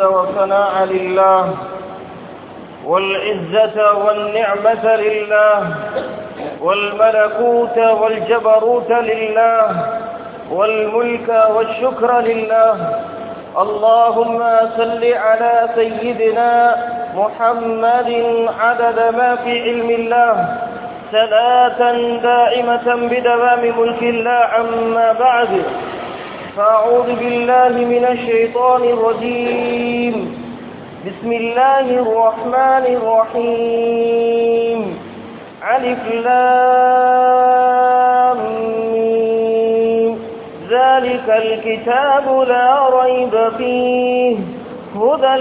الحمد والثناء لله والعزة والنعمة لله والملكوت والجبروت لله والملك والشكر لله اللهم صل على سيدنا محمد عدد ما في علم الله صلاة دائمة بدوام ملك الله عما بعد فأعوذ بالله من الشيطان الرجيم. بسم الله الرحمن الرحيم. ألف لام ذلك الكتاب لا ريب فيه. هدى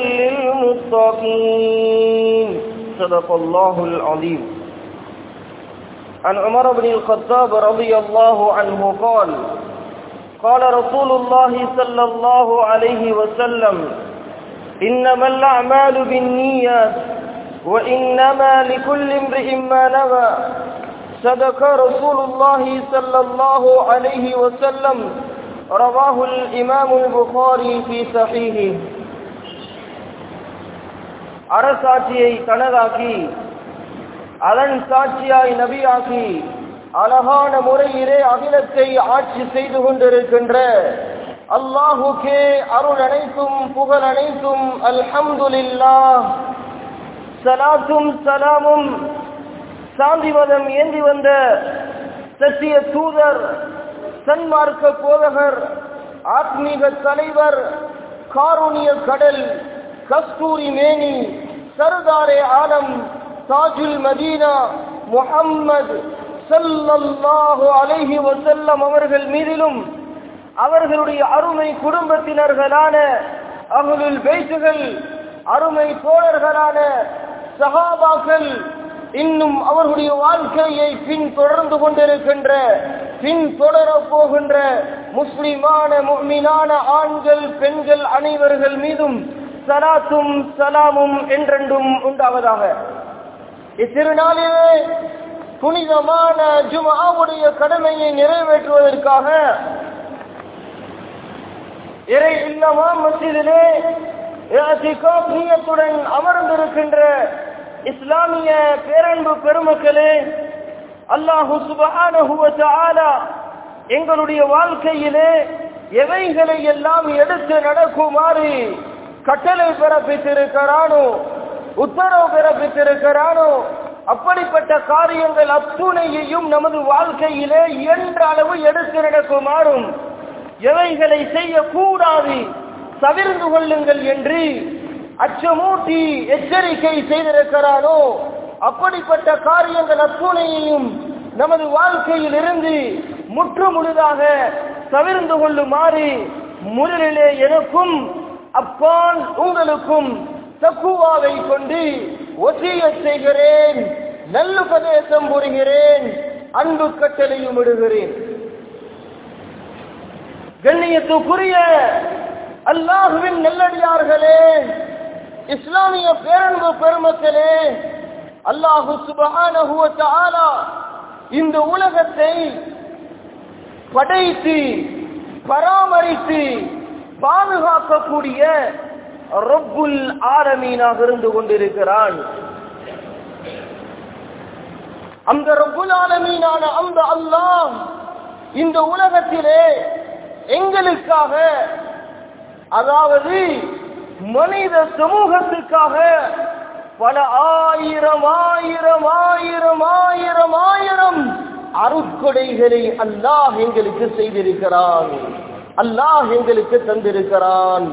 للمتقين. صدق الله العظيم. عن عمر بن الخطاب رضي الله عنه قال قال رسول الله صلى الله عليه وسلم إنما الأعمال بالنيات وإنما لكل امرئ ما نوى صدق رسول الله صلى الله عليه وسلم رواه الإمام البخاري في صحيحه அரசாட்சியை தனதாக்கி அதன் சாட்சியாய் நபியாக்கி அழகான முறையிலே அகிலத்தை ஆட்சி செய்து கொண்டிருக்கின்ற அல்லாஹுக்கே அருள் அனைத்தும் புகழ் அனைத்தும் அல்ஹம்துலில்லா சலாத்தும் சலாமும். சாந்திவதம் ஏந்தி வந்த சத்திய தூதர் சன்மார்க்க போதகர் ஆத்மீக தலைவர் காரூணிய கடல் கஸ்தூரி மேனி சர்தாரே ஆலம் தாஜுல் மதீனா முஹம்மது சல்லல்லாஹு அலைஹி வசல்லம் அவர்கள் மீதிலும் அவர்களுடைய அருமை குடும்பத்தினர்களான அகுலுல் பேச்சுகள் அருமை தோழர்களான சகாபாக்கள் இன்னும் அவர்களுடைய வாழ்க்கையை பின் தொடர்ந்து கொண்டிருக்கின்ற பின் தொடர போகின்ற முஸ்லிமான முக்மினான ஆண்கள் பெண்கள் அனைவர்கள் மீதும் சலாத்தும் சலாமும் என்றென்றும் உண்டாவதாக. இத்திருநாளிலே புனிதமான ஜுமாவுடைய கடமையை நிறைவேற்றுவதற்காக இறை இல்லமா மசிதிலே நீயத்துடன் அமர்ந்திருக்கின்ற இஸ்லாமிய பேரன்பு பெருமக்களே அல்லாஹு சுபஹான எங்களுடைய வாழ்க்கையிலே எவைகளை எல்லாம் எடுத்து நடக்குமாறு கட்டளை பிறப்பித்திருக்கிறானோ உத்தரவு பிறப்பித்திருக்கிறானோ அப்படிப்பட்ட காரியங்கள் அத்துணையையும் நமது வாழ்க்கையிலே இயன்ற அளவு எடுத்து நடக்குமாறும் எவைகளை செய்யக்கூடாது தவிர்ந்து கொள்ளுங்கள் என்று அச்சமூட்டி எச்சரிக்கை செய்திருக்கிறாரோ அப்படிப்பட்ட காரியங்கள் அத்துணையையும் நமது வாழ்க்கையில் இருந்து முற்று முழுதாக தவிர்ந்து கொள்ளுமாறு முதலிலே எனக்கும் அப்பால் உங்களுக்கும் தக்குவாவை கொண்டு ஒசிய செய்கிறேன் நல்லுபதேசம் புரிகிறேன் அன்பு கட்டளையும் இடுகிறேன். கண்ணியத்துக்குரிய அல்லாஹுவின் நெல்லடியார்களே இஸ்லாமிய பேரன்பு பெருமக்களே அல்லாஹு சுபஹான இந்த உலகத்தை படைத்து பராமரித்து பாதுகாக்கக்கூடிய ரொப்புல் ஆரமீனாக இருந்து கொண்டிருக்கிறான். அந்த ரொப்புல் ஆலமீனான அந்த அல்லாஹ் இந்த உலகத்திலே எங்களுக்காக அதாவது மனித சமூகத்துக்காக பல ஆயிரம் ஆயிரம் ஆயிரம் ஆயிரம் ஆயிரம் அருட்கொடைகளை அல்லாஹ் எங்களுக்கு செய்திருக்கிறான். அல்லாஹ் எங்களுக்கு தந்திருக்கிறான்.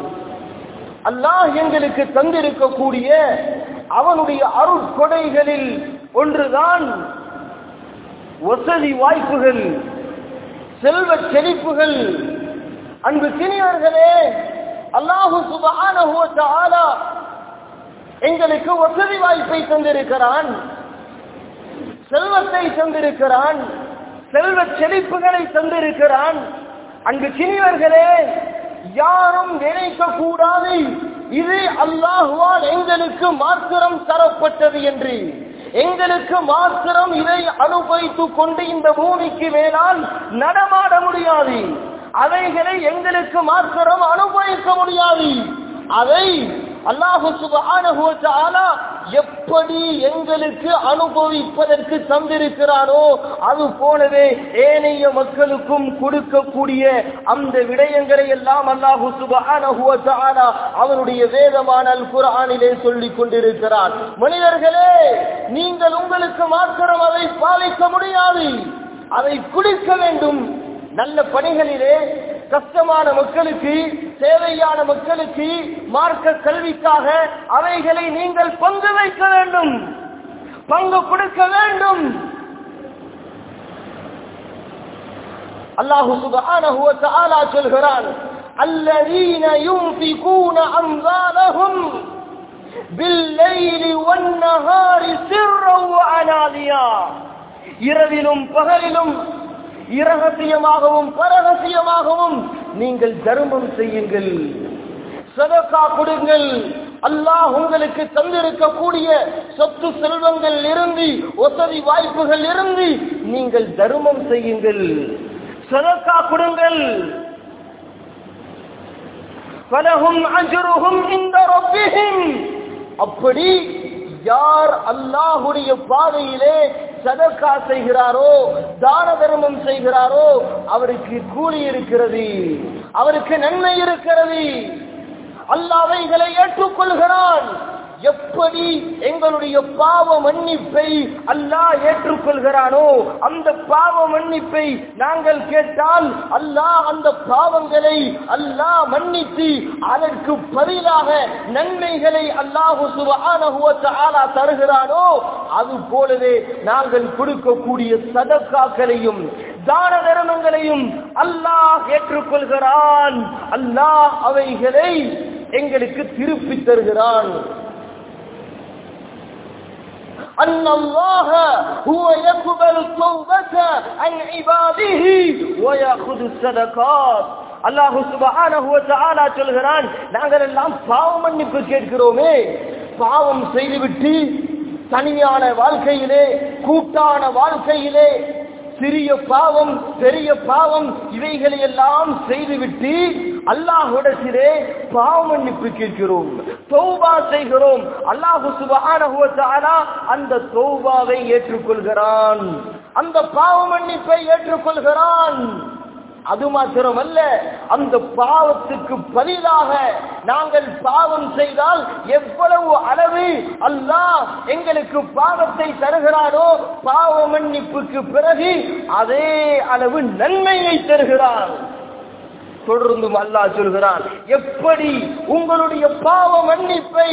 அல்லாஹ் எங்களுக்கு தந்திருக்கக்கூடிய அவனுடைய அருட்கொடைகளில் ஒன்றுதான் வசதி வாய்ப்புகள் செல்வ செழிப்புகள். அன்பு சினியர்களே அல்லாஹு சுபான எங்களுக்கு வசதி வாய்ப்பை தந்திருக்கிறான் செல்வத்தை தந்திருக்கிறான் செல்வ செழிப்புகளை தந்திருக்கிறான். அங்கு சினியர்களே யாரும் நினைக்க கூடாது இது அல்லாஹுவால் எங்களுக்கு மாத்திரம் தரப்பட்டது என்று. எங்களுக்கு மாத்திரம் இதை அனுபவித்துக் கொண்டு இந்த பூமிக்கு மேலால் நடமாட முடியாது. அவைகளை எங்களுக்கு மாத்திரம் அனுபவிக்க முடியாது. அதை அல்லாஹு சுப்ஹானஹு எப்படி எங்களுக்கு அனுபவிப்பதற்கு தந்திருக்கிறானோ அது போலவே ஏனைய மக்களுக்கும் கொடுக்கக்கூடிய அந்த விடயங்களை எல்லாம் அல்லாஹு சுப்ஹானஹு வ அவருடைய வேதமான அல் குர்ஆனிலே சொல்லிக் கொண்டிருக்கிறான் மனிதர்களே நீங்கள் உங்களுக்கு மாத்திரம் அதை பாலிக்க முடியாது. அதை குடிக்க வேண்டும். நல்ல பணிகளிலே கஷ்டமான மக்களுக்கு தேவையான மக்களுக்கு மார்க்க கல்விக்காக அவைகளை நீங்கள் பங்கு வைக்க வேண்டும். பங்கு கொடுக்க வேண்டும். அல்லாஹு சுபஹானஹு வ தஆலா சொல்கிறான் அல்லதீன யுன்ஃபிகூன அம்வாலஹும் பில்லைலி வன்னஹாரி சிர்ரன் வஅனாலியா இரவிலும் பகலிலும் இரகசியமாகவும் பரகசியமாகவும் நீங்கள் தர்மம் செய்யுங்கள். சதக்கா கொடுங்கள். அல்லாஹ் உங்களுக்கு தந்திருக்கக்கூடிய சொத்து செல்வங்கள் இருந்து வசதி வாய்ப்புகள் இருந்து நீங்கள் தர்மம் செய்யுங்கள். சதக்கா கொடுங்கள். பலகும் அஜுருகும் இந்த அப்படி யார் அல்லாஹுடைய பாதையிலே சதக்கா செய்கிறாரோ தான தர்மம் செய்கிறாரோ அவருக்கு கூலி இருக்கிறது. அவருக்கு நன்மை இருக்கிறது. அல்லாவைகளை ஏற்றுக்கொள்கிறான். எப்படி எங்களுடைய பாவ மன்னிப்பை அல்லாஹ் ஏற்றுக்கொள்கிறானோ அந்த பாவ மன்னிப்பை நாங்கள் கேட்டால் அல்லாஹ் அந்த பாவங்களை அல்லாஹ் மன்னித்து அதற்கு பதிலாக நன்மைகளை அல்லாஹு சுபஹானஹு தருகிறானோ அது போலவே நாங்கள் கொடுக்கக்கூடிய சதக்காக்களையும் தான தர்மங்களையும் அல்லாஹ் ஏற்றுக்கொள்கிறான். அல்லாஹ் அவைகளை எங்களுக்கு திருப்பி தருகிறான். أن الله هو يقبل التوبة عن عباده ويأخذ الصدقات அல்லாஹு சுபஹானஹு வ தஆலா சொல்கிறான் நாங்கள் எல்லாம் பாவ மன்னிப்பு கேட்கிறோமே பாவம் செய்துவிட்டு தனியான வாழ்க்கையிலே கூட்டான வாழ்க்கையிலே சிறிய பாவம் பெரிய பாவம் இவைகளை எல்லாம் செய்துவிட்டு அல்லாஹுடத்திலே பாவ மன்னிப்பு கேட்கிறோம் தௌபா செய்கிறோம். அல்லாஹு சுபஹானஹு அந்த தௌபாவை ஏற்றுக்கொள்கிறான். அந்த பாவ மன்னிப்பை ஏற்றுக்கொள்கிறான். அது மாத்திரமல்ல அந்த பாவத்துக்கு பதிலாக நாங்கள் பாவம் செய்தால் எவ்வளவு அளவு அல்லாஹ் எங்களுக்கு பாவத்தை தருகிறாரோ பாவ மன்னிப்புக்கு பிறகு அதே அளவு நன்மையை தருகிறான். தொடர்ந்தும் அல்லாஹ் சொல்கிறான் எப்படி உங்களுடைய பாவ மன்னிப்பை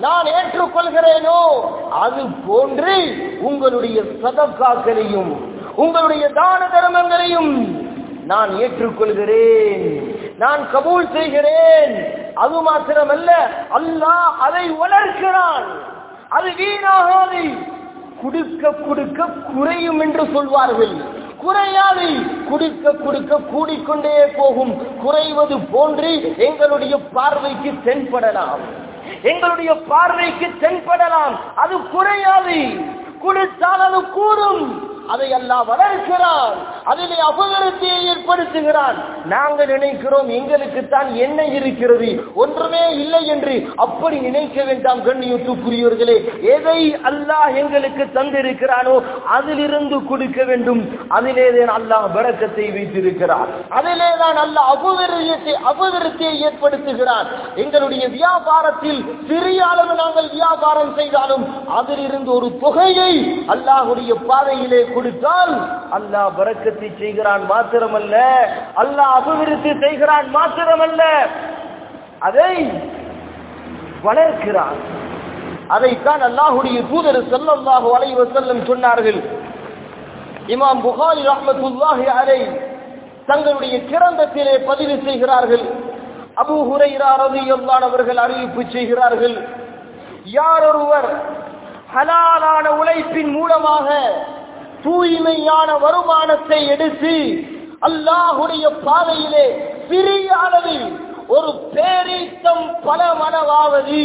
நான் ஏற்றுக்கொள்கிறேனோ அது போன்று உங்களுடைய சதக்காக்களையும் உங்களுடைய தான தர்மங்களையும் நான் ஏற்றுக்கொள்கிறேன். நான் கபூல் செய்கிறேன். அது மாத்திரமல்ல அல்லாஹ் அதை வளர்க்கிறான். அது வீணாகாது. குடுக்க குடுக்க குறையும் என்று சொல்வார்கள். குறையாது. குடுக்க குடுக்க கூடிக்கொண்டே போகும். குறைவது போன்று எங்களுடைய பார்வைக்கு தென்படலாம். எங்களுடைய பார்வைக்கு தென்படலாம். அது குறையாது. கொடுத்தால் அது கூடும். அதை எல்லாம் வளர்க்கிறான். அதிலே அபகரத்தையே ஏற்படுத்துகிறான். நாங்கள் நினைக்கிறோம் எங்களுக்கு தான் என்ன இருக்கிறது? ஒன்றுமே இல்லை என்று அப்படி நினைக்க வேண்டாம் கண்ணியத்துக்குரியவர்களே. எதை அல்லாஹ் எங்களுக்கு தந்திருக்கிறானோ அதிலிருந்து கொடுக்க வேண்டும். அதிலே தான் அல்லாஹ் பறக்கத்தை வைத்திருக்கிறார். அதிலே தான் அல்லாஹ் அபகரியத்தை அபகரத்தை ஏற்படுத்துகிறான் எங்களுடைய வியாபாரத்தில் சிறிய அளவு நாங்கள் வியாபாரம் செய்தாலும் அதிலிருந்து ஒரு தொகையை அல்லாஹுடைய பாதையிலே கொடுத்தால் அல்லாஹ் பறக்கத்தை செய்கிறான் மாத்திரமல்ல. அல்லாஹ் அபிவிருத்தி செய்கிறான் மாத்திரமல்ல. அதை வளர்க்கிறான். அதைத்தான் அல்லாஹுடைய தூதர் ஸல்லல்லாஹு அலைஹி செல்லும் சொன்னார்கள். இமாம் புகாரி ரஹமத்துல்லாஹி அலை தங்களுடைய கிரந்தத்திலே பதிவு செய்கிறார்கள். அபு ஹுரைரா ரவி அவர்கள் அறிவிப்பு செய்கிறார்கள். யார் ஒருவர் ஹலாலான உழைப்பின் மூலமாக தூய்மையான வருமானத்தை எடுத்து அல்லாஹுடைய பாதையிலே சிறிய அளவில் ஒரு பேரீத்தம் பல மனவாவது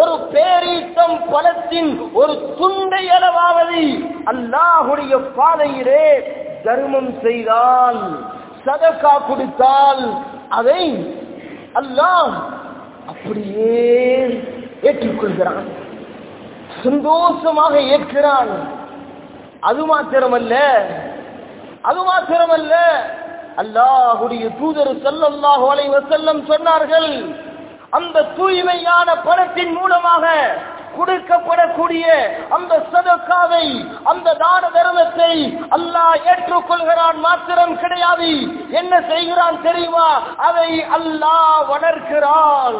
ஒரு பேரீத்தம் பலத்தின் ஒரு துண்டை அளவாவது அல்லாஹுடைய பாதையிலே தர்மம் செய்தால் சதக்கா கொடுத்தால் அதை அல்லாஹ் அப்படியே ஏற்றுக்கொள்கிறான். சந்தோஷமாக ஏற்கிறான். அது மாத்திரமல்ல அது மாத்திரமல்ல. அல்லாஹுடைய தூதர் செல்லல்லாஹு அலைவ செல்லம் சொன்னார்கள் அந்த தூய்மையான பணத்தின் மூலமாக கொடுக்கப்படக்கூடிய அந்த சதக்காவை அந்த தான தர்மத்தை அல்லாஹ் ஏற்றுக்கொள்கிறான். மாத்திரம் கிடையாது. என்ன செய்கிறான் தெரியுமா? அதை அல்லாஹ் வளர்க்கிறான்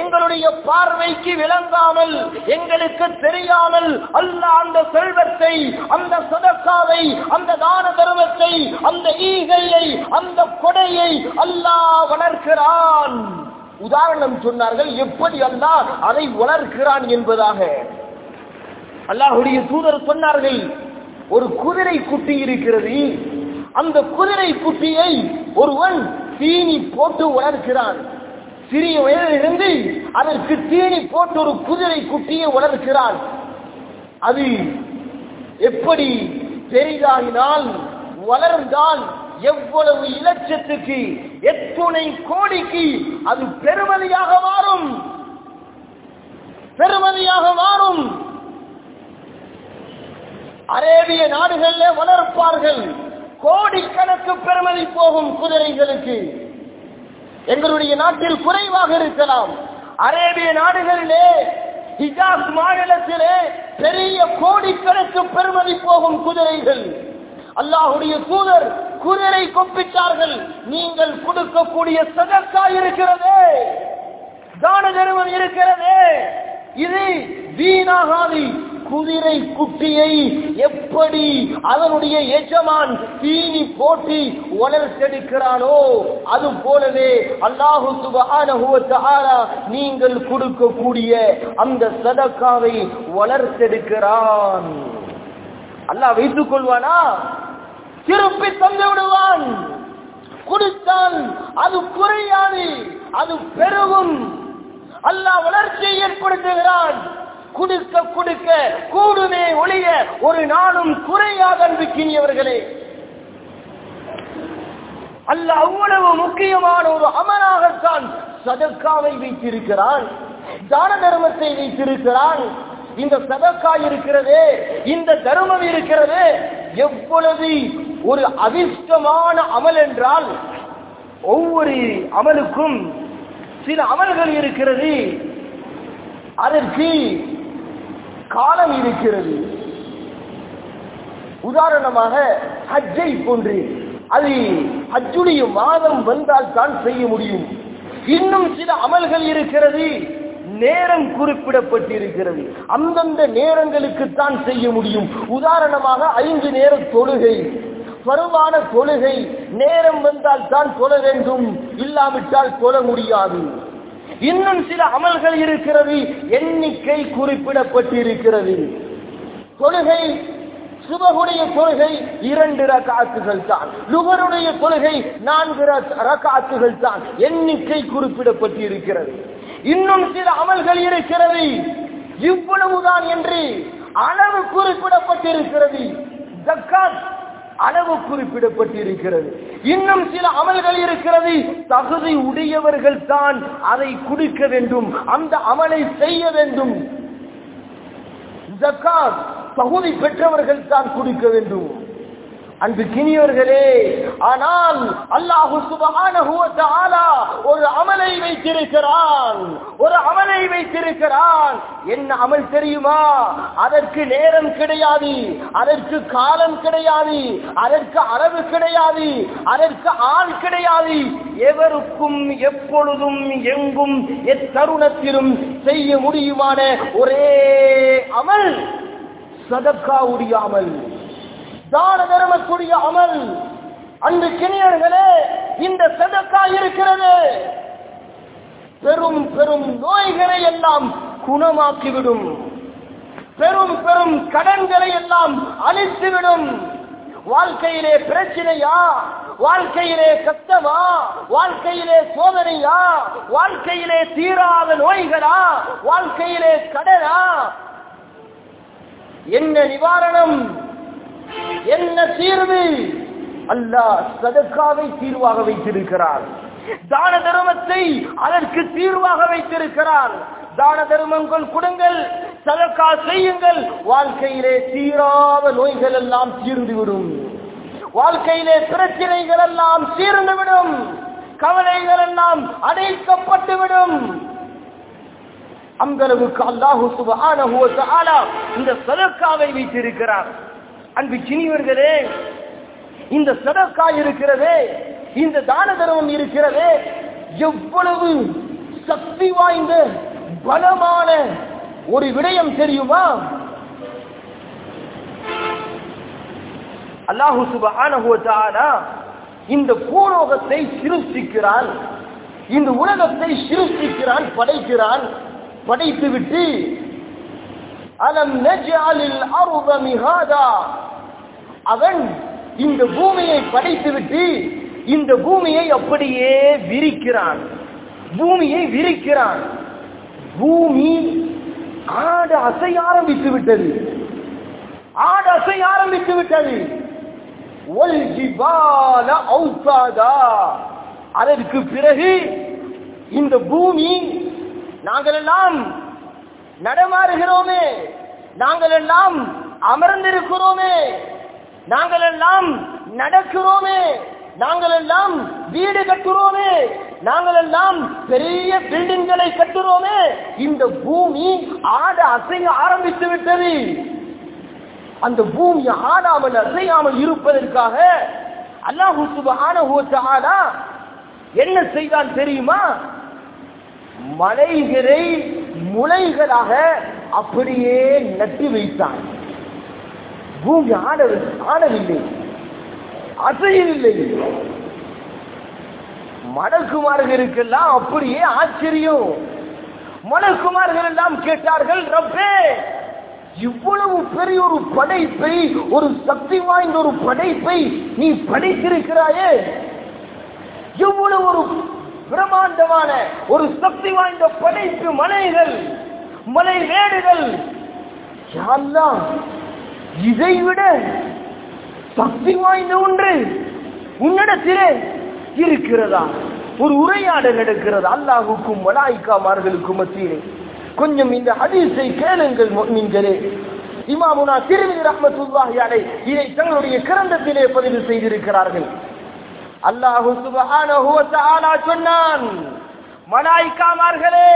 எங்களுடைய பார்வைக்கு விளங்காமல் எங்களுக்கு தெரியாமல் அல்லாஹ் அந்த செல்வத்தை அந்த சதக்காவை அந்த தான தர்மத்தை அந்த ஈகையை அந்த கொடையை அல்லாஹ் வளர்க்கிறான். உதாரணம் சொன்னார்கள் எப்படி அல்லாஹ் அதை வளர்க்கிறான் என்பதாக. அல்லாஹுடைய தூதர் சொன்னார்கள் ஒரு குதிரை குட்டி இருக்கிறது. அந்த குதிரை குட்டியை ஒருவன் தீனி போட்டு வளர்க்கிறான். சிறிய வயதிலிருந்து அதற்கு தீனி போட்டு ஒரு குதிரை குட்டியை வளர்க்கிறான் அது எப்படி பெரிதாகினால் வளர்ந்தால் எவ்வளவு இலட்சத்துக்கு எத்துணை கோடிக்கு அது பெருமதியாக மாறும். பெருமதியாக மாறும். அரேபிய நாடுகளில் வளர்ப்பார்கள். கோடிக்கணக்கு பெருமதி போகும் குதிரைகளுக்கு. எங்களுடைய நாட்டில் குறைவாக இருக்கலாம். அரேபிய நாடுகளிலே ஹிஜாஸ் மாநிலத்திலே பெரிய கோடிக்கணக்கு பெருமதி போகும் குதிரைகள். அல்லாஹுடைய தூதர் குதிரை கொப்பிட்டார்கள் நீங்கள் கொடுக்கக்கூடிய சதக்கா இருக்கிறதே. தான தர்மம் இருக்கிறதே. இது வீணாகாது குதிரை குட்டியை எப்படி அதனுடைய எஜமான் தீனி போட்டி வளர்த்தெடுக்கிறானோ அது போலவே அல்லாஹு சுபஹானஹு நீங்கள் கொடுக்கக்கூடிய அந்த சதக்காவை வளர்த்தெடுக்கிறான் அல்லாஹ் வைத்துக் கொள்வானா? திருப்பி தந்து விடுவான். கொடுத்தால் அது குறையாது அது பெருகும். அல்லாஹ் வளர்ச்சியை ஏற்படுத்துகிறான். கொடுக்க கொடுக்க கூடுமே ஒளிய ஒரு நாளும் குறையாக அன்பிக்கினியவர்களே அல்ல அவ்வளவு முக்கியமான ஒரு அமலாகத்தான் சதக்காவை வைத்திருக்கிறான். தான தர்மத்தை வைத்திருக்கிறான். இந்த சதக்கா இருக்கிறது இந்த தர்மம் இருக்கிறது. எவ்வளவு ஒரு அதிர்ஷ்டமான அமல் என்றால் ஒவ்வொரு அமலுக்கும் சில அமல்கள் இருக்கிறது. அதற்கு காலம் இருக்கிறது. உதாரணமாக ஹஜ்ஜை போன்று அது ஹஜ்ஜுடைய மாதம் வந்தால் தான் செய்ய முடியும். இன்னும் சில அமல்கள் இருக்கிறது. நேரம் குறிப்பிடப்பட்டிருக்கிறது. அந்தந்த நேரங்களுக்கு தான் செய்ய முடியும். உதாரணமாக ஐந்து நேர தொழுகை. பருவான தொழுகை. நேரம் வந்தால் தான் தொழ வேண்டும். இல்லாவிட்டால் தொழ முடியாது. இன்னும் சில அமல்கள் இருக்கிறது. எண்ணிக்கை குறிப்பிடப்பட்டிருக்கிறது. தொழுகை சுபகுடைய கொள்கை இரண்டு ரகாத்துகள் தான். லுகருடைய கொள்கை நான்கு ரகாத்துகள் தான். எண்ணிக்கை குறிப்பிடப்பட்டிருக்கிறது. இன்னும் சில அமல்கள் இருக்கிறது. இவ்வளவுதான் என்று அளவு குறிப்பிடப்பட்டிருக்கிறது. ஜக்காத் அளவு குறிப்பிடப்பட்டிருக்கிறது. இன்னும் சில அமல்கள் இருக்கிறது. தகுதி உடையவர்கள் தான் அதை குடிக்க வேண்டும். அந்த அமலை செய்ய வேண்டும். தகுதி பெற்றவர்கள் தான் குடிக்க வேண்டும். அன்பு கிணியவர்களே ஆனால் அல்லாஹு சுபஹானஹு ஒரு அமலை வைத்திருக்கிறான் ஒரு அமலை வைத்திருக்கிறான். என்ன அமல் தெரியுமா? அதற்கு நேரம் கிடையாது அதற்கு காலம் கிடையாது அதற்கு அளவு கிடையாது அதற்கு ஆள் கிடையாது. எவருக்கும் எப்பொழுதும் எங்கும் எத்தருணத்திலும் செய்ய முடியுமான ஒரே அமல் சதக்காவுடைய அமல். தான தர்மக்கூடிய அமல். அன்று கிணியர்களே இந்த சதக்கா இருக்கிறது. பெரும் பெரும் நோய்களை எல்லாம் குணமாக்கிவிடும். பெரும் பெரும் கடன்களை எல்லாம் அழித்துவிடும். வாழ்க்கையிலே பிரச்சனையா? வாழ்க்கையிலே கஷ்டமா? வாழ்க்கையிலே சோதனையா? வாழ்க்கையிலே தீராத நோய்களா? வாழ்க்கையிலே கடனா? என்ன நிவாரணம்? என்ன தீர்வு அல்லாஹ் சதக்காவை தீர்வாக வைத்திருக்கிறார். தான தர்மத்தை அதற்கு தீர்வாக வைத்திருக்கிறார். தான தர்மங்கள் கொடுங்கள் சதக்கா செய்யுங்கள். வாழ்க்கையிலே தீராத நோய்கள் எல்லாம் தீர்ந்துவிடும். வாழ்க்கையிலே பிரச்சனைகள் எல்லாம் தீர்ந்துவிடும். கவலைகள் எல்லாம் அடைக்கப்பட்டுவிடும். அந்த அளவுக்கு அல்லாஹு சுபஹானஹு இந்த சதக்காவை வைத்திருக்கிறார். அன்பு சினிவர்களே இந்த சதக்கா இருக்கிறதே இந்த தான தர்மம் இருக்கிறதே எவ்வளவு சக்தி வாய்ந்த பலமான ஒரு விடயம் தெரியுமா? அல்லாஹு சுபானா இந்த பூலோகத்தை சிருஷ்டிக்கிறான் இந்த உலகத்தை சிருஷ்டிக்கிறான் படைக்கிறான் படைத்து விட்டு அலம் நஜ்அலில் அர்த மிஹாதா அவன் இந்த பூமியை படைத்துவிட்டு இந்த பூமியை அப்படியே விரிக்கிறான். பூமியை விரிக்கிறான். பூமி ஆடு அசைய ஆரம்பித்து விட்டது ஆட அசைய ஆரம்பித்து விட்டது ஒல் அதற்கு பிறகு இந்த பூமி நாங்கள் எல்லாம் நடமாறுகிறோமே நாங்கள் எல்லாம் அமர்ந்திருக்கிறோமே நாங்கள் எல்லாம் நடக்கிறோமே நாங்கள் எல்லாம் வீடு கட்டுறோமே நாங்கள் எல்லாம் பெரிய பில்டிங்களை கட்டுறோமே இந்த பூமி ஆட அசைய ஆரம்பித்து விட்டது. அந்த பூமி ஆடாமல் அசையாமல் இருப்பதற்காக அல்லாஹு சுபஹானஹு என்ன செய்தான் தெரியுமா? மலைகளை முளைகளாக அப்படியே நட்டு வைத்தான். பூமி ஆட ஆடவில்லை அசையவில்லை. மடக்குமார்களுக்கெல்லாம் அப்படியே ஆச்சரியம். மலக்குமார்கள் எல்லாம் கேட்டார்கள் ரப்பே இவ்வளவு பெரிய ஒரு படைப்பை ஒரு சக்தி வாய்ந்த ஒரு படைப்பை நீ படைத்திருக்கிறாயே. இவ்வளவு ஒரு பிரமாண்டமான ஒரு சக்தி வாய்ந்த படைப்பு மலைகள் மலை வேடுகள் யாரெல்லாம் இதை விட சக்தி வாய்ந்த ஒன்று உன்னிடத்திலே இருக்கிறதா? ஒரு உரையாடல் நடக்கிறது அல்லாஹுக்கும் மலாய்க்காமார்களுக்கும் மத்தியிலே. கொஞ்சம் இந்த ஹதீஸை கேளுங்கள் நீங்களே இமாமுனா திருமதி ரஹமத்துல்லாஹி அலை இதை தங்களுடைய கிரந்தத்திலே பதிவு செய்திருக்கிறார்கள். அல்லாஹு சுபஹானஹு வ தஆலா சொன்னான் மலாய்க்காமார்களே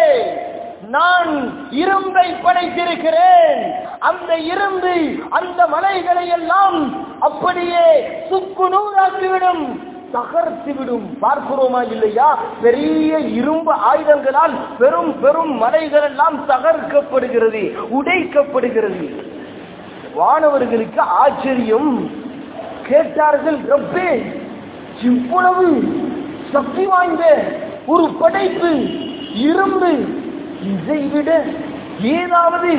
நான் இரும்பை படைத்திருக்கிறேன் அந்த இரும்பு அந்த மலைகளை எல்லாம் அப்படியே சுக்கு நூறாக்கிவிடும் தகர்த்துவிடும். பார்க்கிறோமா இல்லையா? பெரிய இரும்பு ஆயுதங்களால் பெரும் பெரும் மலைகள் எல்லாம் தகர்க்கப்படுகிறது உடைக்கப்படுகிறது. வானவர்களுக்கு ஆச்சரியம். கேட்டார்கள் ரப்பே இவ்வளவு சக்தி வாய்ந்த ஒரு படைப்பு இரும்பு இதை விட ஏதாவது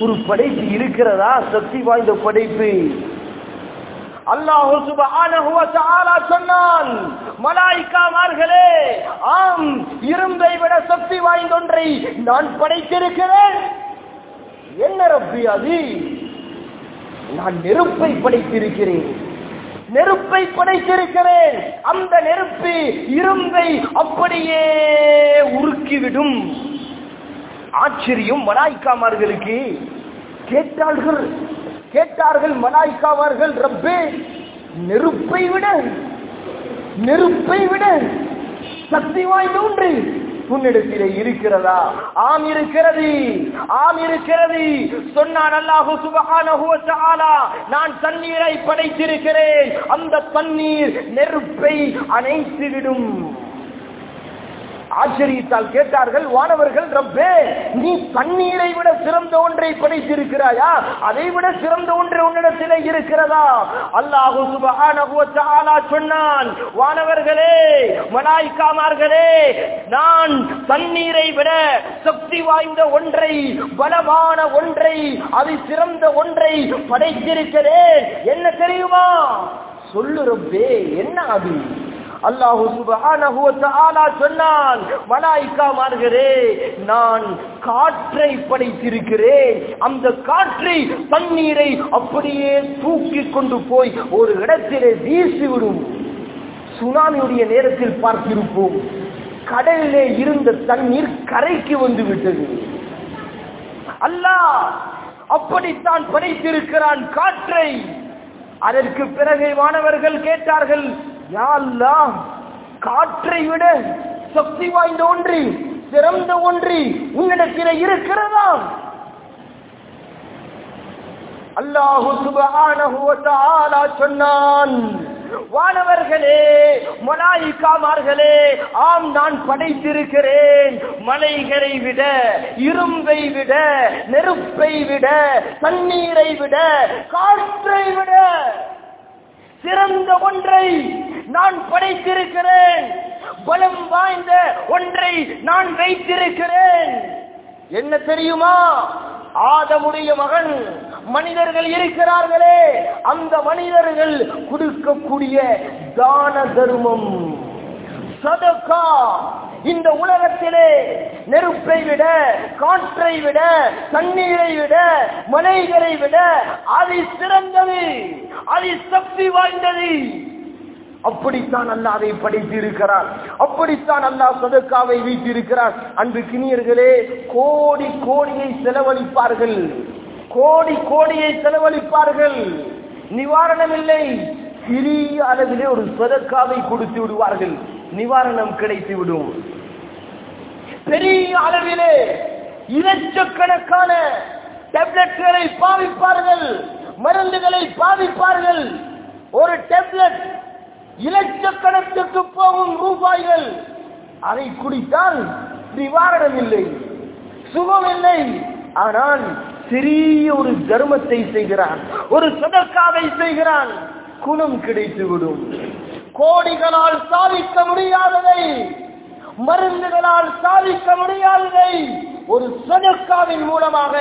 ஒரு படைப்பு இருக்கிறதா? சக்தி வாய்ந்த படைப்பு. அல்லாஹு சுபஹானஹு வ தஆலா சொன்னான் மலாயிக்காமார்களே ஆம் இரும்பை விட சக்தி வாய்ந்த ஒன்றை நான் படைத்திருக்கிறேன். என்ன ரப்பி அது? நான் நெருப்பை படைத்திருக்கிறேன். நெருப்பை படைத்திருக்கிறேன். அந்த நெருப்பு இரும்பை அப்படியே உருக்கிவிடும். ஆச்சரியம் மலாய்க்காமார்களுக்கு கேட்டார்கள் கேட்டார்கள் மலாய்க்காவார்கள் ரப்பே நெருப்பை விட நெருப்பை விட சக்தி வாய்ந்த ஒன்று உன்னிடத்திலே இருக்கிறதா? ஆம் இருக்கிறது ஆம் இருக்கிறது சொன்னான் அல்லாஹு சுபஹானஹு தஆலா நான் தண்ணீரை படைத்திருக்கிறேன் அந்த தண்ணீர் நெருப்பை அணைத்துவிடும். ஆச்சரியத்தால் கேட்டார்கள் வானவர்கள் ரப்பே நீ தண்ணீரை விட சிறந்த ஒன்றை படைத்திருக்கிறாயா? அதை விட சிறந்த ஒன்று உன்னிடத்திலே இருக்கிறதா? அல்லாஹு சுபஹானஹு சொன்னான் வானவர்களே மலாய்க்காமார்களே நான் தண்ணீரை விட சக்தி வாய்ந்த ஒன்றை பலமான ஒன்றை அது சிறந்த ஒன்றை படைத்திருக்கிறேன். என்ன தெரியுமா? சொல்லு ரப்பே என்ன அது? அல்லாஹு சுபஹானஹு வ தஆலா சொன்னான் மலாயிக்காமார்களே நான் காற்றை படைத்திருக்கிறேன். அந்த காற்றை தண்ணீரை அப்படியே தூக்கி கொண்டு போய் ஒரு இடத்திலே வீசிவிடும். சுனாமியுடைய நேரத்தில் பார்த்திருப்போம். கடலிலே இருந்த தண்ணீர் கரைக்கு வந்து விட்டது. அல்லாஹ் அப்படித்தான் படைத்திருக்கிறான் காற்றை. அதற்கு பிறகு மாணவர்கள் கேட்டார்கள் யாரெல்லாம் காற்றை விட சக்தி வாய்ந்த ஒன்று சிறந்த ஒன்று உன்னிடத்தில் இருக்கிறதா? அல்லாஹு சுபஹானஹு வ தஆலா சொன்னான் வானவர்களே மலாயிக்காமார்களே ஆம் நான் படைத்திருக்கிறேன். மலைகளை விட இரும்பை விட நெருப்பை விட தண்ணீரை விட காற்றை விட சிறந்த ஒன்றை நான் படைத்திருக்கிறேன். பலம் வாய்ந்த ஒன்றை நான் வைத்திருக்கிறேன். என்ன தெரியுமா? ஆதமுடைய மகன் மனிதர்கள் இருக்கிறார்களே. அந்த மனிதர்கள் கொடுக்கக்கூடிய தான தர்மம். சதக்கா. இந்த உலகத்திலே நெருப்பை விட காற்றை விட தண்ணீரை விட மலைகளை விட அது சிறந்தது அது சக்தி வாய்ந்தது. அப்படித்தான் அல்லா அதை படைத்திருக்கிறார். அப்படித்தான் அல்லா சதக்காவை வைத்திருக்கிறார். அன்பு கிணியர்களே கோடி கோடியை செலவழிப்பார்கள். கோடி கோடியை செலவழிப்பார்கள். நிவாரணம் இல்லை. சிறிய அளவிலே ஒரு சதக்காவை கொடுத்து விடுவார்கள். நிவாரணம் கிடைத்து விடும். பெரிய அளவிலே இலட்சக்கணக்கான டேப்லெட்களை பாவிப்பார்கள். மருந்துகளை பாவிப்பார்கள். ஒரு டேப்லெட் இலட்சக்கணக்கிற்கு போகும் ரூபாய்கள். அதை குடித்தால் நிவாரணம் இல்லை சுகம் இல்லை. ஆனால் சிறிய ஒரு தர்மத்தை செய்கிறான் ஒரு சதற்காவை செய்கிறான் குணம் கிடைத்துவிடும். கோடிகளால் சாதிக்க முடியாததை மருந்துகளால் சாதிக்க முடியாததை ஒரு சதற்காவின் மூலமாக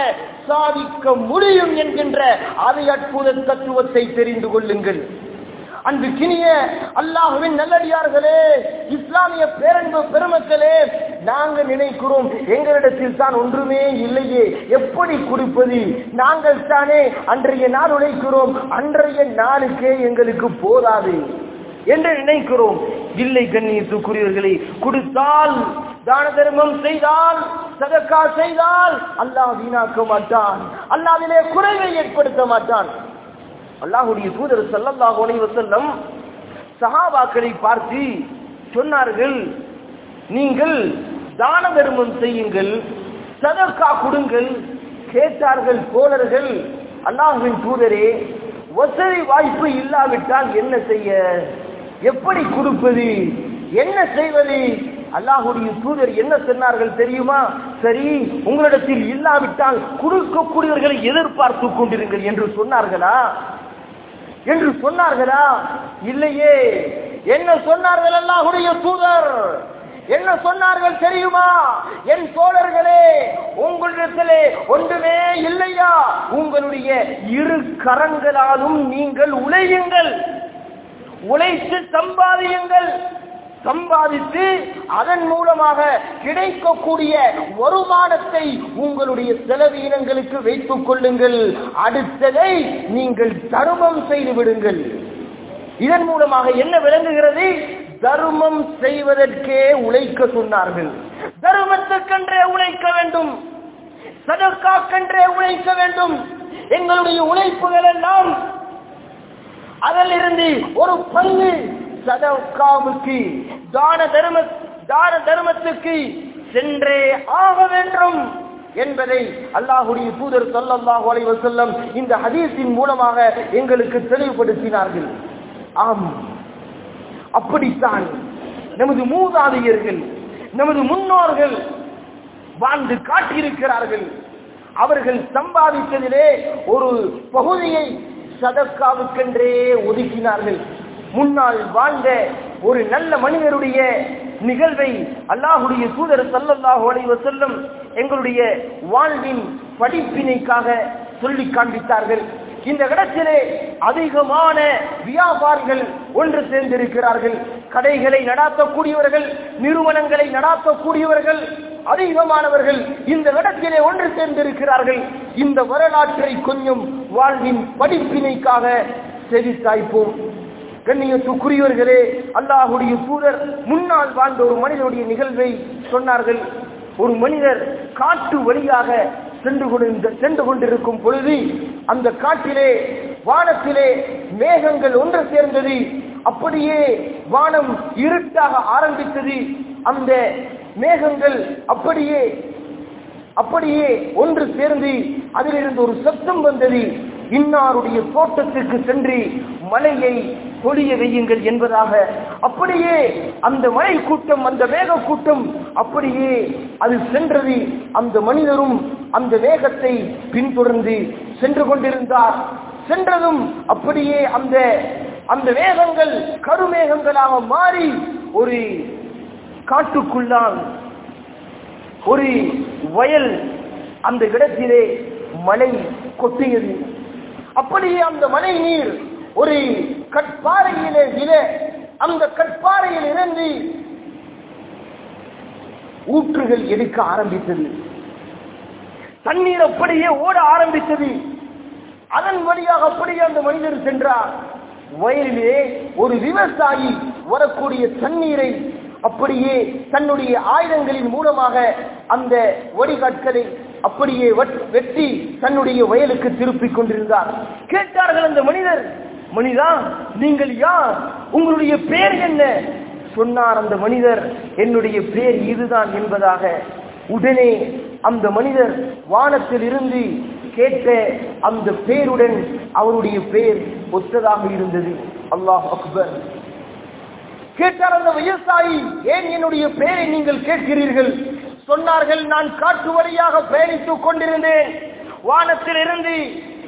சாதிக்க முடியும் என்கின்ற அதை அற்புத தத்துவத்தை தெரிந்து கொள்ளுங்கள். அன்பு கிணிய அல்லாஹுவின் நல்லடியார்களே இஸ்லாமிய பேரன்பு பெருமக்களே நாங்கள் நினைக்கிறோம் எங்களிடத்தில் தான் ஒன்றுமே இல்லையே. எப்படி கொடுப்பது? நாங்கள் தானே அன்றைய நாள் உழைக்கிறோம் அன்றைய நாளுக்கே எங்களுக்கு போதாது என்று நினைக்கிறோம். இல்லை கண்ணியத்துக்குரியவர்களை கொடுத்தால் தான தர்மம் செய்தால் சதக்கா செய்தால் அல்லாஹ் வீணாக்க மாட்டான். அல்லாவிலே குறைவை ஏற்படுத்த மாட்டான். அல்லாஹுடைய தூதர் சல்லல்லாஹு அலைஹி சஹாபாக்களை பார்த்து சொன்னார்கள் நீங்கள் தான தர்மம் செய்யுங்கள் சதக்கா கொடுங்கள் கேட்டார்கள் தோழர்கள். அல்லாஹுவின் தூதரே வசதி வாய்ப்பு இல்லாவிட்டால் என்ன செய்ய? எப்படி கொடுப்பது? என்ன செய்வது? அல்லாஹுடைய தூதர் என்ன சொன்னார்கள் தெரியுமா? சரி உங்களிடத்தில் இல்லாவிட்டால் கொடுக்கக்கூடியவர்களை எதிர்பார்த்து கொண்டிருங்கள் என்று சொன்னார்களா? என்று சொன்னார்களா? இல்லையே. என்ன சொன்னார்கள் அல்லாஹுடைய தூதர்? என்ன சொன்னார்கள் தெரியுமா? என் தோழர்களே உங்களிடத்திலே ஒன்றுமே இல்லையா? உங்களுடைய இரு கரங்களாலும் நீங்கள் உழையுங்கள். உழைத்து சம்பாதியுங்கள். சம்பாதித்து அதன் மூலமாக கிடைக்கக்கூடிய வருமானத்தை உங்களுடைய செலவீனங்களுக்கு வைத்துக் கொள்ளுங்கள். அடுத்ததை நீங்கள் தர்மம் செய்து விடுங்கள். இதன் மூலமாக என்ன விளங்குகிறது? தர்மம் செய்வதற்கே உழைக்க சொன்னார்கள். தர்மத்துக்கென்றே உழைக்க வேண்டும். சதற்காக்கென்றே உழைக்க வேண்டும். எங்களுடைய உழைப்புகள் எல்லாம் அதிலிருந்து ஒரு பங்கு சதவுக்காவுக்கு தான தர்ம தான தர்மத்துக்கு சென்றே ஆக வேண்டும் என்பதை அல்லாஹுடைய தூதர் சொல்லல்லாஹு அலைஹி செல்லம் இந்த ஹதீஸின் மூலமாக எங்களுக்கு தெளிவுபடுத்தினார்கள். ஆம். அப்படித்தான் நமது மூதாதையர்கள் நமது முன்னோர்கள் வாழ்ந்து காட்டியிருக்கிறார்கள். அவர்கள் சம்பாதித்ததிலே ஒரு பகுதியை சதக்காவுக்கென்றே ஒதுக்கினார்கள். முன்னால் வாழ்ந்த ஒரு நல்ல மனிதருடைய நிகழ்வை அல்லாஹுடைய தூதர் சல்லல்லாஹு அலைவ வஸல்லம் எங்களுடைய வாழ்வின் படிப்பினைக்காக சொல்லி காண்பித்தார்கள். இந்த இடத்திலே அதிகமான வியாபாரிகள் ஒன்று சேர்ந்திருக்கிறார்கள். கடைகளை நடாத்தக்கூடியவர்கள் நிறுவனங்களை நடாத்தக்கூடியவர்கள் அதிகமானவர்கள் இந்த இடத்திலே ஒன்று சேர்ந்திருக்கிறார்கள். இந்த வரலாற்றை கொஞ்சம் வாழ்வின் படிப்பினைக்காக செவித்தாய்ப்போம். கண்ணியத்துக்குரியவர்களே அல்லாஹுடைய தூதர் முன்னால் வாழ்ந்த ஒரு மனிதனுடைய நிகழ்வை சொன்னார்கள். ஒரு மனிதர் காட்டு வழியாக சென்று கொண்டு சென்று கொண்டிருக்கும் பொழுது அந்த காட்டிலே வானத்திலே மேகங்கள் ஒன்று சேர்ந்தது. அப்படியே வானம் இருட்டாக ஆரம்பித்தது. அந்த மேகங்கள் அப்படியே அப்படியே ஒன்று சேர்ந்து அதிலிருந்து ஒரு சத்தம் வந்தது. இன்னாருடைய தோட்டத்திற்கு சென்று மலையை பொழிய வையுங்கள் என்பதாக. அப்படியே அந்த மலை கூட்டம் அந்த வேக கூட்டம் அப்படியே அது சென்றது. அந்த மனிதரும் அந்த வேகத்தை பின்தொடர்ந்து சென்று கொண்டிருந்தார். சென்றதும் அப்படியே அந்த அந்த வேகங்கள் கருமேகங்களாக மாறி ஒரு காட்டுக்குள்ளான். ஒரு வயல் அந்த இடத்திலே மழை கொட்டியது. அப்படியே அந்த மழை நீர் ஒரு கட்பாறையிலே விழ அந்த கட்பாறையில் இருந்து ஊற்றுகள் எடுக்க ஆரம்பித்தது. தண்ணீர் அப்படியே ஓட ஆரம்பித்தது. அதன் வழியாக அப்படியே அந்த மனிதர் சென்றார். வயலிலே ஒரு விவசாயி வரக்கூடிய தண்ணீரை அப்படியே தன்னுடைய ஆயுதங்களின் மூலமாக அந்த வடிகாட்களை அப்படியே வெட்- வெட்டி தன்னுடைய வயலுக்கு திருப்பிக் கொண்டிருந்தார். கேட்டார்கள் அந்த மனிதர் மனிதா நீங்கள் யார்? உங்களுடைய பேர் என்ன? சொன்னார் அந்த மனிதர் என்னுடைய பேர் இதுதான் என்பதாக. உடனே அந்த மனிதர் வானத்தில் இருந்து கேட்ட அந்த பேருடன் அவருடைய பேர் ஒத்ததாக இருந்தது. அல்லாஹ் அக்பர். கேட்டார் அந்த விவசாயி ஏன் என்னுடைய பெயரை நீங்கள் கேட்கிறீர்கள்? சொன்னார்கள் நான் காட்டு வழியாக பயணித்துக் கொண்டிருந்தேன். வானத்தில் இருந்து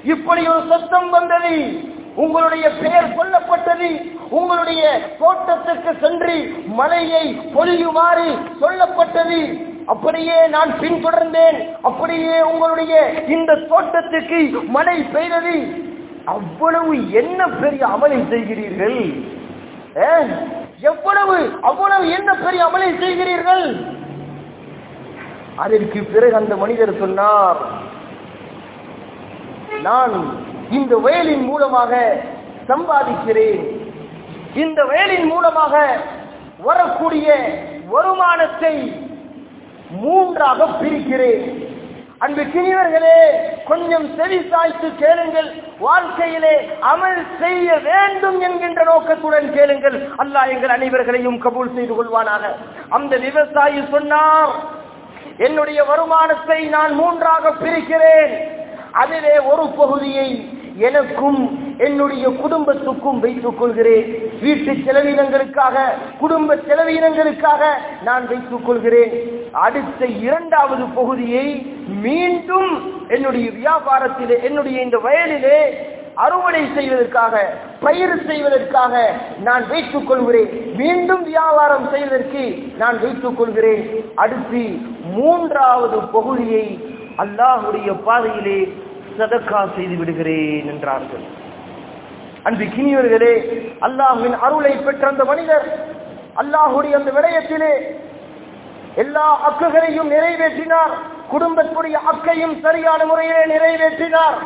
இப்படி ஒரு சத்தம் வந்தது. உங்களுடைய பெயர் சொல்லப்பட்டது. உங்களுடைய தோட்டத்துக்கு சென்று மலையை பொழியுமாறு சொல்லப்பட்டது. அப்படியே நான் பின்தொடர்ந்தேன். அப்படியே உங்களுடைய இந்த தோட்டத்துக்கு மழை பெய்தது. அவ்வளவு என்ன பெரிய அமலை செய்கிறீர்கள்? எவ்வளவு அவ்வளவு என்ன பெரிய அமலை செய்கிறீர்கள்? அதற்கு பிறகு அந்த மனிதர் சொன்னார் நான் இந்த வயலின் மூலமாக சம்பாதிக்கிறேன். இந்த வயலின் மூலமாக வரக்கூடிய வருமானத்தை மூன்றாக பிரிக்கிறேன். அன்பு கிணிவர்களே கொஞ்சம் செவி சாய்த்து கேளுங்கள். வாழ்க்கையிலே அமல் செய்ய வேண்டும் என்கின்ற நோக்கத்துடன் கேளுங்கள். அல்லாஹ் எங்கள் அனைவர்களையும் கபூல் செய்து கொள்வானாக. அந்த விவசாயி சொன்னார் என்னுடைய வருமானத்தை நான் மூன்றாக பிரிக்கிறேன். அதிலே ஒரு பகுதியை எனக்கும் என்னுடைய குடும்பத்துக்கும் வைத்துக் கொள்கிறேன். வீட்டு செலவினங்களுக்காக குடும்ப செலவினங்களுக்காக நான் வைத்துக் கொள்கிறேன். அடுத்த இரண்டாவது பகுதியை மீண்டும் என்னுடைய வியாபாரத்திலே என்னுடைய இந்த வயலிலே அறுவடை செய்வதற்காக பயிர் செய்வதற்காக நான் வைத்துக் கொள்கிறேன். மீண்டும் வியாபாரம் செய்வதற்கு நான் வைத்துக் கொள்கிறேன். அடுத்து மூன்றாவது பகுதியை அல்லாஹுடைய பாதையிலே சதக்கா செய்து விடுகிறேன் என்றார்கள். அன்பு கிணியவர்களே அல்லாஹுவின் அருளை பெற்ற அந்த மனிதர் அல்லாஹுடைய அந்த விடயத்திலே எல்லா அக்குகளையும் நிறைவேற்றினார். குடும்பத்துடைய அக்கையும் சரியான முறையிலே நிறைவேற்றினார்.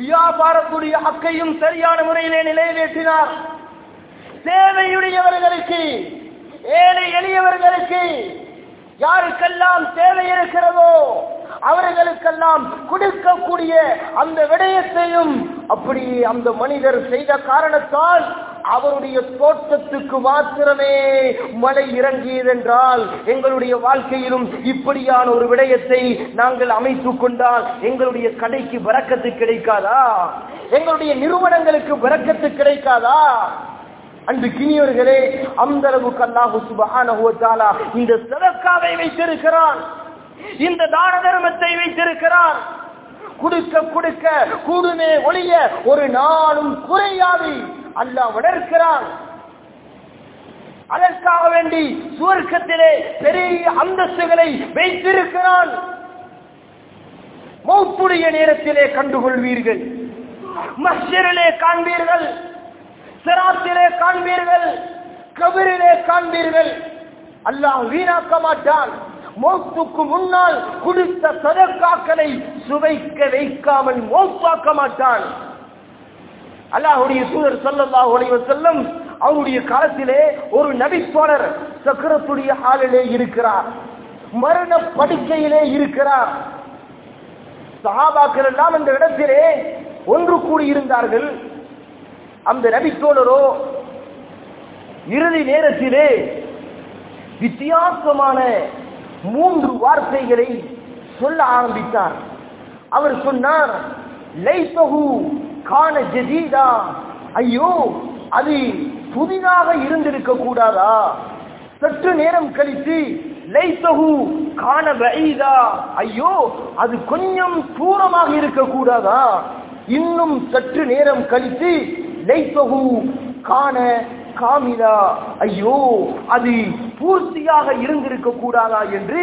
வியாபாரத்துடைய அக்கையும் சரியான முறையிலே நிறைவேற்றினார் தேவையுடையவர்களுக்கு ஏழை எளியவர்களுக்கு யாருக்கெல்லாம் தேவை இருக்கிறதோ அவர்களுக்கெல்லாம் கொடுக்கக்கூடிய அந்த விடயத்தையும் அப்படி அந்த மனிதர் செய்த காரணத்தால் அவருடைய தோட்டத்துக்கு மாத்திரமே மழை இறங்கியதென்றால் எங்களுடைய வாழ்க்கையிலும் இப்படியான ஒரு விடயத்தை நாங்கள் அமைத்துக் கொண்டால் எங்களுடைய கடைக்கு வரக்கத்து கிடைக்காதா? எங்களுடைய நிறுவனங்களுக்கு வரக்கத்து கிடைக்காதா? அன்பு கிணியவர்களே அந்த அளவுக்கு அல்லாஹு சுபஹானஹு இந்த சதக்காவை வைத்திருக்கிறான். இந்த தான தர்மத்தை வைத்திருக்கிறார். கொடுக்க கொடுக்க கூடுமே ஒளிய ஒரு நாளும் குறையாது. அல்லாஹ் வளர்க்கிறான் அதற்காக வேண்டி சுவர்க்கத்திலே பெரிய அந்தஸ்துகளை வைத்திருக்கிறான் மௌப்புடைய நேரத்திலே கண்டுகொள்வீர்கள். மஸ்ஜரிலே காண்பீர்கள். சிராத்திலே காண்பீர்கள். கபிரிலே காண்பீர்கள். அல்லாஹ் வீணாக்க மாட்டான். மௌத்துக்கு முன்னால் குடித்த சதக்காக்களை சுவைக்க வைக்காமல் மௌத்தாக்க மாட்டான். அல்லாஹுடைய சூழல் சொல்லல்லாஹு அலைஹி வஸல்லம் அவருடைய காலத்திலே ஒரு நபித்தோழர் சக்கரத்துடைய ஆளிலே இருக்கிறார். மரண படுக்கையிலே இருக்கிறார். சஹாபாக்கள் எல்லாம் அந்த இடத்திலே ஒன்று கூடி இருந்தார்கள் அந்த நபித்தோழரோ இறுதி நேரத்திலே வித்தியாசமான மூன்று வார்த்தைகளை சொல்ல ஆரம்பித்தார். அவர் சொன்னார் லைத்தஹு கான ஜதீதா. ஐயோ அது புதிதாக இருந்திருக்க கூடாதா? சற்று நேரம் கழித்து லைத்தஹு கான பஈதா ஐயோ அது கொஞ்சம் தூரமாக இருக்க கூடாதா? இன்னும் சற்று நேரம் கழித்து லைத்தஹு காண காமிலா ஐயோ அது பூர்த்தியாக இருந்திருக்க கூடாதா என்று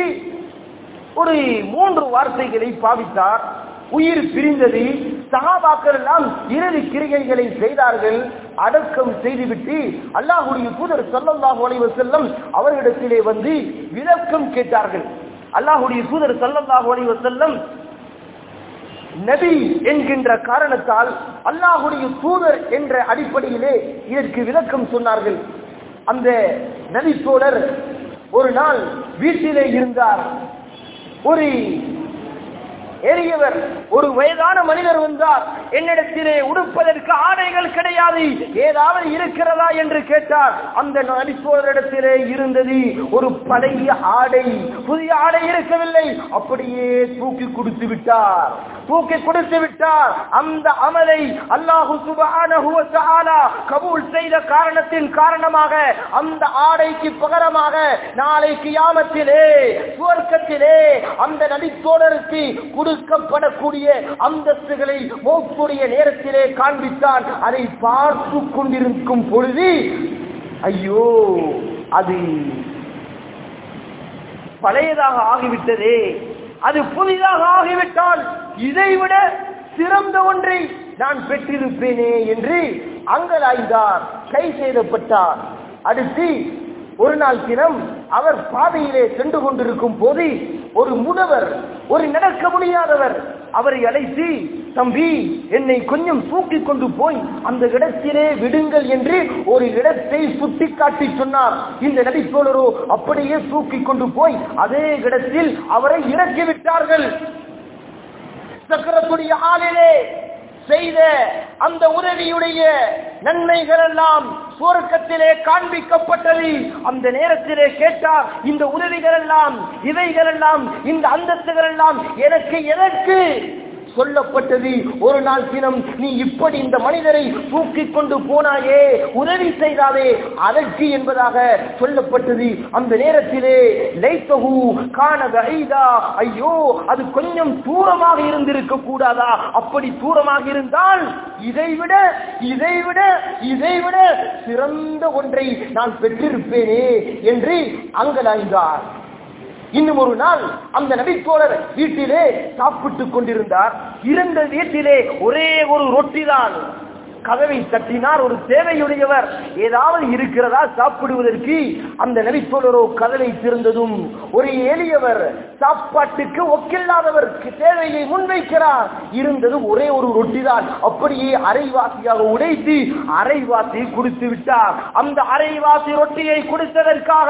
ஒரு மூன்று வார்த்தைகளை பாவித்தார். உயிர் பிரிந்தது. சகாபாக்கள் எல்லாம் இறுதி கிரிகைகளை செய்தார்கள். அடக்கம் செய்துவிட்டு அல்லாஹுடைய தூதர் சல்லல்லாஹு அலைவர் செல்லம் அவர்களிடத்திலே வந்து விளக்கம் கேட்டார்கள். அல்லாஹுடைய தூதர் சல்லல்லாஹு அலைவர் செல்லம் நபி என்கின்ற காரணத்தால் அல்லாஹுடைய தூதர் என்ற அடிப்படையிலே இதற்கு விளக்கம் சொன்னார்கள். அந்த நபி தோழர் ஒரு நாள் வீட்டிலே இருந்தார். ஒரு எளியவர் ஒரு வயதான மனிதர் வந்தார். என்னிடத்திலே உடுப்பதற்கு ஆடைகள் கிடையாது. ஏதாவது இருக்கிறதா என்று கேட்டார். அந்த நடிப்போரிடத்திலே இருந்தது ஒரு பழைய ஆடை. புதிய ஆடை இருக்கவில்லை. அப்படியே தூக்கி கொடுத்து விட்டார். தூக்கி கொடுத்து விட்டார். அந்த அமலை அல்லாஹு சுபஹானஹு தஆலா கபூல் செய்த காரணத்தின் காரணமாக அந்த ஆடைக்கு பகரமாக நாளை கியாமத்திலே சுவர்க்கத்திலே அந்த நபித்தோழருக்கு கொடுக்கப்படக்கூடிய அந்தஸ்துகளை போக்கூடிய நேரத்திலே காண்பித்தான். அதை பார்த்து கொண்டிருக்கும் பொழுது ஐயோ அது பழையதாக ஆகிவிட்டதே. அது புதிதாக ஆகிவிட்டால் இதைவிட சிறந்த ஒன்றை நான் பெற்றிருப்பேனே என்று அங்கலாய்ந்தார் கை செய்தப்பட்டார் அடுத்து ஒரு நாள் தினம் அவர் பாதையிலே சென்று கொண்டிருக்கும் போது ஒரு முனவர் ஒரு நடக்க முடியாதவர் அவரை அழைத்து தம்பி என்னை கொஞ்சம் தூக்கி கொண்டு போய் அந்த இடத்திலே விடுங்கள் என்று ஒரு இடத்தை சுட்டி காட்டி சொன்னார். இந்த நடிப்போலரோ அப்படியே தூக்கி கொண்டு போய் அதே இடத்தில் அவரை இறக்கிவிட்டார்கள். சக்கரத்துடைய ஆளிலே செய்த அந்த உதவியுடைய நன்மைகள் எல்லாம் சுவர்க்கத்திலே காண்பிக்கப்பட்டது. அந்த நேரத்திலே கேட்டார் இந்த உதவிகள் எல்லாம் இவைகள் எல்லாம் இந்த அந்தஸ்துகள் எல்லாம் எனக்கு எதற்கு? சொல்லப்பட்டது. ஒரு நாள் தினம் நீ இப்படி இந்த மனிதரை தூக்கி கொண்டு போனாயே உதவி செய்தாவே அதற்கு என்பதாக சொல்லப்பட்டது. அந்த நேரத்திலே லைத்தகு காண வைதா ஐயோ அது கொஞ்சம் தூரமாக இருந்திருக்க கூடாதா? அப்படி தூரமாக இருந்தால் இதைவிட இதைவிட இதைவிட சிறந்த ஒன்றை நான் பெற்றிருப்பேனே என்று அங்கலாய்ந்தார். இன்னும் ஒரு நாள் அந்த நபித்தோழர் வீட்டிலே சாப்பிட்டுக் கொண்டிருந்தார். இருந்த வீட்டிலே ஒரே ஒரு ரொட்டி தான் கதவை தட்டினார் ஒரு தேவையுடையவர் ஏதாவது இருக்கிறதா சாப்பிடுவதற்கு அந்த நபித்தோழரோ கதவை திறந்ததும் ஒரு எளியவர் சாப்பாட்டுக்கு ஒக்கில்லாதவருக்கு தேவையை முன்வைக்கிறார். இருந்தது ஒரே ஒரு ரொட்டி தான் அப்படியே அரைவாசியாக உடைத்து அரைவாசி கொடுத்து விட்டார். அந்த அரைவாசி ரொட்டியை கொடுத்ததற்காக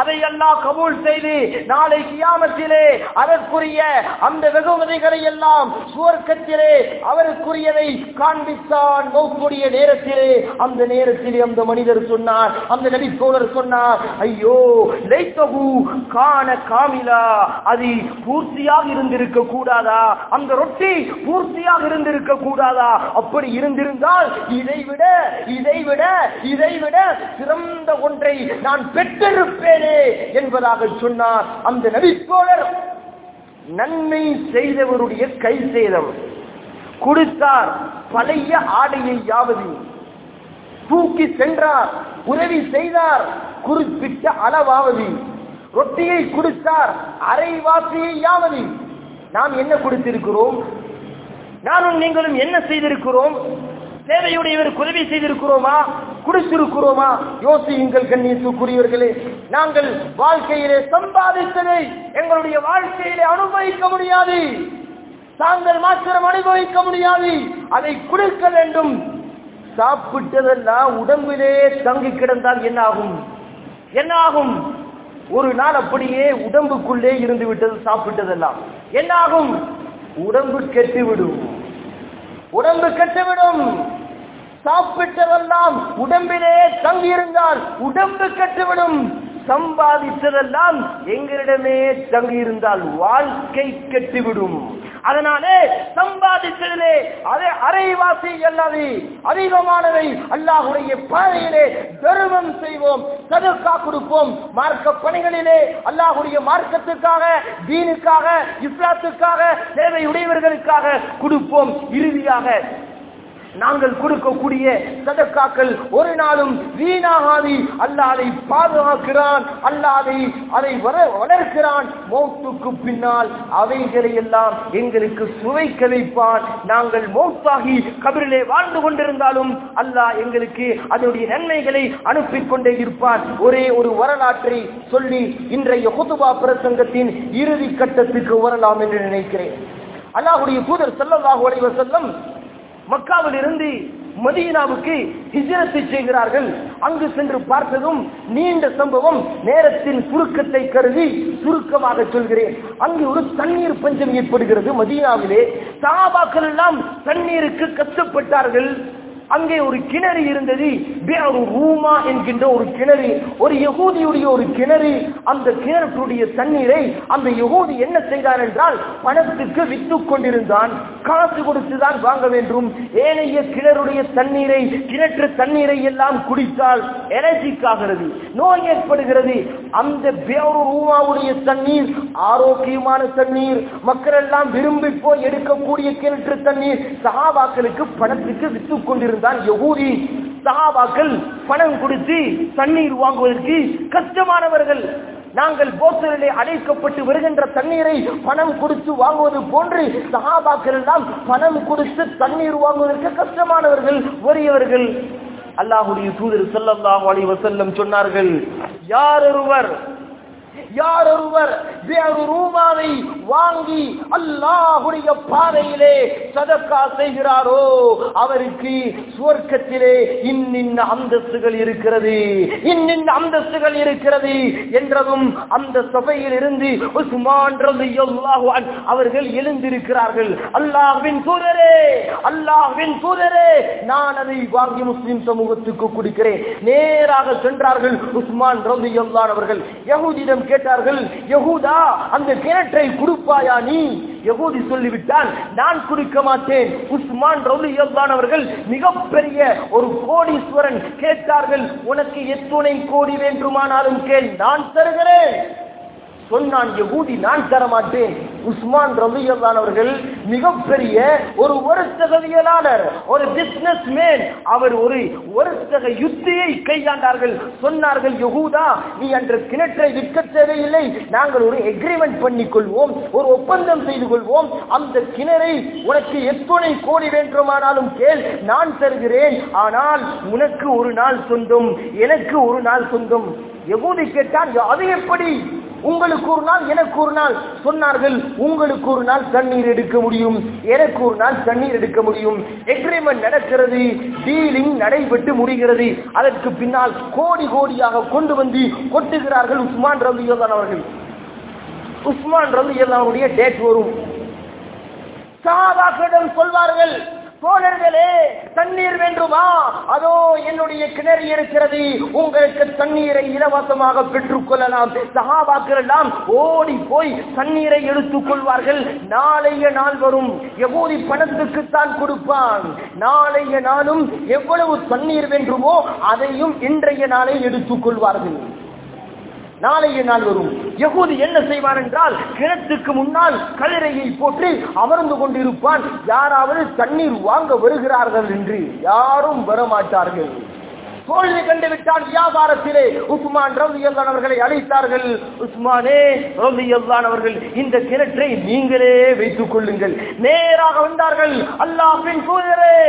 அதை எல்லாம் கபூல் செய்து நாளை கியாமத்திலே அதற்குரிய அந்த வெகுமதிகளை எல்லாம் சுவர்க்கத்திலே அவருக்குரியதை காண்பித்தான். நோக்குடைய நேரத்திலே அந்த நேரத்திலே அந்த மனிதர் சொன்னார் அந்த நபி தோழர் சொன்னார் ஐயோ லைத்தகு காண காமிலா அது பூர்த்தியாக இருந்திருக்க கூடாதா? அந்த ரொட்டி பூர்த்தியாக இருந்திருக்க கூடாதா? அப்படி இருந்திருந்தால் இதைவிட இதைவிட இதைவிட சிறந்த ஒன்றை நான் பெற்றிருப்பேனே என்பதாக சொன்னார் அந்த நபி நபித்தோழர் நன்மை செய்தவருடைய கை செய்தவர் கொடுத்தார். பழைய ஆடையை யாவது தூக்கி சென்றார். உதவி செய்தார். குறிப்பிட்ட அளவாவது ரொட்டியை கொடுத்தார். அரைவாசியை யாவது நாம் என்ன கொடுத்திருக்கிறோம்? நானும் நீங்களும் என்ன செய்திருக்கிறோம்? தேவையுடையவர் உதவி செய்திருக்கிறோமா? கொடுத்திருக்கிறோமா? யோசியுங்கள் கண்ணியத்துக்குரியவர்களே நாங்கள் வாழ்க்கையிலே சம்பாதித்ததை எங்களுடைய வாழ்க்கையிலே அனுபவிக்க முடியாது. தாங்கள் மாத்திரம் அனுபவிக்க முடியாது. அதை கொடுக்க வேண்டும். சாப்பிட்டதெல்லாம் உடம்பிலே தங்கி கிடந்தால் என்ன ஆகும்? என்ன ஆகும்? ஒரு நாள் அப்படியே உடம்புக்குள்ளே இருந்து விட்டது சாப்பிட்டதெல்லாம். என்ன ஆகும்? உடம்பு கெட்டுவிடும். உடம்பு கெட்டுவிடும். சாப்பிட்டதெல்லாம் உடம்பிலே தங்கியிருந்தால் உடம்பு கெட்டுவிடும். சம்பாதித்ததெல்லாம் எங்களிடமே தங்கியிருந்தால் வாழ்க்கை கெட்டுவிடும். அதனாலே சம்பாதித்ததிலே அதை அரைவாசி அல்லது அதிகமானதை அல்லாஹுடைய பாதையிலே தர்மம் செய்வோம் சதுக்கா கொடுப்போம். மார்க்க பணிகளிலே அல்லாஹுடைய மார்க்கத்துக்காக தீனுக்காக இஸ்லாத்துக்காக தேவையுடையவர்களுக்காக கொடுப்போம். இறுதியாக நாங்கள் கொடுக்கக்கூடிய சதக்காக்கள் ஒரு நாளும் வீணாகாது. அல்லாஹ் அதை பாதுகாக்கிறான். அல்லாதை அதை அதை வளர்க்கிறான். மௌத்துக்கு பின்னால் அவைகளை எல்லாம் எங்களுக்கு சுவைக்க வைப்பான். நாங்கள் மௌத்தாகி கபிரிலே வாழ்ந்து கொண்டிருந்தாலும் அல்லாஹ் எங்களுக்கு அதனுடைய நன்மைகளை அனுப்பிக் கொண்டே இருப்பான். ஒரே ஒரு வரலாற்றை சொல்லி இன்றைய குதுபா பிரசங்கத்தின் இறுதி கட்டத்துக்கு வரலாம் என்று நினைக்கிறேன். அல்லாஹுடைய தூதர் செல்லல்லாஹு அலைவர் செல்லம் மக்காவில் இருந்து மதீனாவுக்கு ஹிஜரத்து செய்கிறார்கள். அங்கு சென்று பார்த்ததும் நீண்ட சம்பவம். நேரத்தின் சுருக்கத்தை கருதி சுருக்கமாக சொல்கிறேன். அங்கு ஒரு தண்ணீர் பஞ்சம் ஏற்படுகிறது மதீனாவிலே. சாபாக்கள் எல்லாம் தண்ணீருக்கு கஷ்டப்பட்டார்கள். அங்கே ஒரு கிணறு இருந்தது. பேரு ரூமா என்கின்ற ஒரு கிணறு. ஒரு யகூதியுடைய ஒரு கிணறு. அந்த கிணற்றுடைய தண்ணீரை அந்த யகூதி என்ன செய்தார் என்றால் பணத்துக்கு வித்து கொண்டிருந்தான். காசு கொடுத்துதான் வாங்க வேண்டும். ஏனைய கிணறுடைய தண்ணீரை கிணற்று தண்ணீரை எல்லாம் குடித்தால் எனர்ஜிக் ஆகிறது நோய் ஏற்படுகிறது. அந்த பேரு ரூமாவுடைய தண்ணீர் ஆரோக்கியமான தண்ணீர் மக்கள் எல்லாம் விரும்பி போய் எடுக்கக்கூடிய கிணற்று தண்ணீர் சகாபாக்களுக்கு பணத்துக்கு வித்து தான் யகூதி. சஹாபாக்கள் பணம் கொடுத்து தண்ணீர் வாங்குவதற்கு கஷ்டமானவர்கள். நாங்கள் போத்தலிலே அடைக்கப்பட்டு வருகின்ற தண்ணீரை பணம் கொடுத்து வாங்குவது போன்று சஹாபாக்கள் எல்லாம் பணம் கொடுத்து தண்ணீர் வாங்குவதற்கு கஷ்டமானவர்கள் வறியவர்கள். அல்லாஹுடைய தூதர் ஸல்லல்லாஹு அலைஹி செல்லம் சொன்னார்கள் யார் ஒருவர் யார் ஒருவர் வேறு ரூமாவை வாங்கி அல்லாஹுடைய பாதையிலே சதக்கா செய்கிறாரோ அவருக்கு சுவர்க்கத்திலே இன்னின்ன அந்தஸ்துகள் இருக்கிறது இன்னின் அந்தஸ்துகள் இருக்கிறது என்றதும் அந்த சபையில் இருந்து உஸ்மான் அவர்கள் எழுந்திருக்கிறார்கள். அல்லாஹ்வின் தூதரே அல்லாஹ்வின் தூதரே நான் அதை வாங்கி முஸ்லிம் சமூகத்துக்கு கொடுக்கிறேன். நேராக சென்றார்கள் உஸ்மான் ரவி அவர்கள். கேட்டார்கள் யகூதா அந்த கிணற்றை கொடுப்பாயா நீ? யகூதி சொல்லிவிட்டான் நான் குடிக்க மாட்டேன். உஸ்மான் ரலியல்லாஹு அவர்கள் மிகப்பெரிய ஒரு கோடீஸ்வரன் கேட்டார்கள் உனக்கு எத்துணை கோடி வேண்டுமானாலும் கேள் நான் தருகிறேன். சொன்னான் யகூதி நான் தரமாட்டேன். உஸ்மான் ரலியல்லாஹு அவர்கள் மிகப்பெரிய ஒரு வருத்தகவியலாளர் ஒரு பிசினஸ் மேன் அவர் ஒரு வருத்தக யுத்தியை கையாண்டார்கள். சொன்னார்கள் யகூதா நீ அன்று கிணற்றை விற்க தேவையில்லை. நாங்கள் ஒரு எக்ரிமெண்ட் பண்ணிக் கொள்வோம் ஒரு ஒப்பந்தம் செய்து கொள்வோம். அந்த கிணறை உனக்கு எத்தனை கோடி வேண்டுமானாலும் கேள் நான் தருகிறேன். ஆனால் உனக்கு ஒரு நாள் சொந்தம் எனக்கு ஒரு நாள் சொந்தம். யகூதி கேட்டான் அது எப்படி? உங்களுக்கு ஒரு நாள் எனக்கு ஒரு நாள் சொன்னார்கள் உங்களுக்கு ஒரு நாள் தண்ணீர் எடுக்க முடியும் எனக்கு ஒரு நாள் தண்ணீர் எடுக்க முடியும். எக்ரிமெண்ட் நடக்கிறது டீலிங் நடைபெற்று முடிகிறது. அதற்கு பின்னால் கோடி கோடியாக கொண்டு வந்து கொட்டுகிறார்கள் உஸ்மான் ரவி அவர்கள். உஸ்மான் ரவி அவருடைய டேட் வரும். சாதாக்களிடம் சொல்வார்கள் தோழர்களே தண்ணீர் வேண்டுமா? அதோ என்னுடைய கிணறு இருக்கிறது. உங்களுக்கு தண்ணீரை இலவசமாக பெற்றுக் கொள்ளலாம். சகாபாக்கள் எல்லாம் ஓடி போய் தண்ணீரை எடுத்துக் கொள்வார்கள். நாளைய நாள் வரும். எவ்வளவு பணத்துக்கு தான் கொடுப்பான். நாளைய நாளும் எவ்வளவு தண்ணீர் வேண்டுமோ அதையும் இன்றைய நாளை எடுத்துக் கொள்வார்கள். நாளைய நாள் வரும். யகூதி என்ன செய்வார் என்றால் கிணத்துக்கு முன்னால் கல்லறையை போற்றி அமர்ந்து கொண்டிருப்பான். யாராவது தண்ணீர் வாங்க வருகிறார்கள் என்று யாரும் வரமாட்டார்கள். தோல்வி கண்டு விட்டான் வியாபாரத்திலே. உஸ்மான் ரவி அவர்களை அழைத்தார்கள். உஸ்மானே ரவி அவர்கள் இந்த கிணற்றை நீங்களே வைத்துக் கொள்ளுங்கள். நேராக வந்தார்கள். அல்லாஹின் தூதரே